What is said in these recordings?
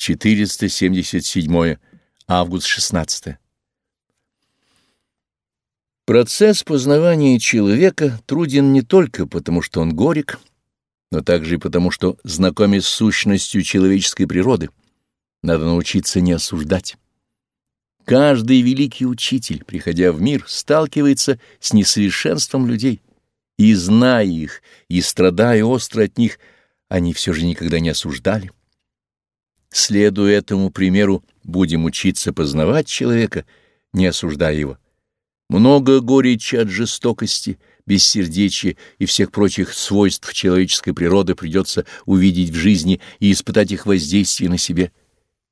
477 август 16 Процесс познавания человека труден не только потому, что он горек, но также и потому, что, знакомясь с сущностью человеческой природы, надо научиться не осуждать. Каждый великий учитель, приходя в мир, сталкивается с несовершенством людей, и, зная их, и страдая остро от них, они все же никогда не осуждали. Следуя этому примеру, будем учиться познавать человека, не осуждая его. Много горечи от жестокости, бессердечия и всех прочих свойств человеческой природы придется увидеть в жизни и испытать их воздействие на себе.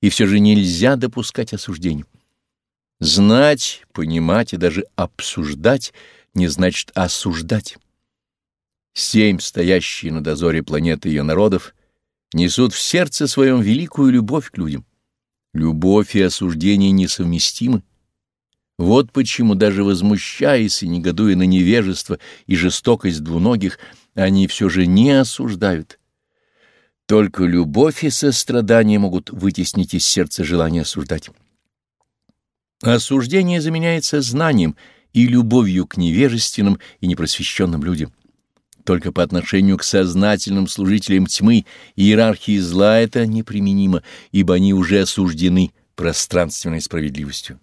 И все же нельзя допускать осуждений. Знать, понимать и даже обсуждать не значит осуждать. Семь, стоящие на дозоре планеты ее народов, несут в сердце своем великую любовь к людям. Любовь и осуждение несовместимы. Вот почему, даже возмущаясь и негодуя на невежество и жестокость двуногих, они все же не осуждают. Только любовь и сострадание могут вытеснить из сердца желание осуждать. Осуждение заменяется знанием и любовью к невежественным и непросвещенным людям. Только по отношению к сознательным служителям тьмы иерархии зла это неприменимо, ибо они уже осуждены пространственной справедливостью.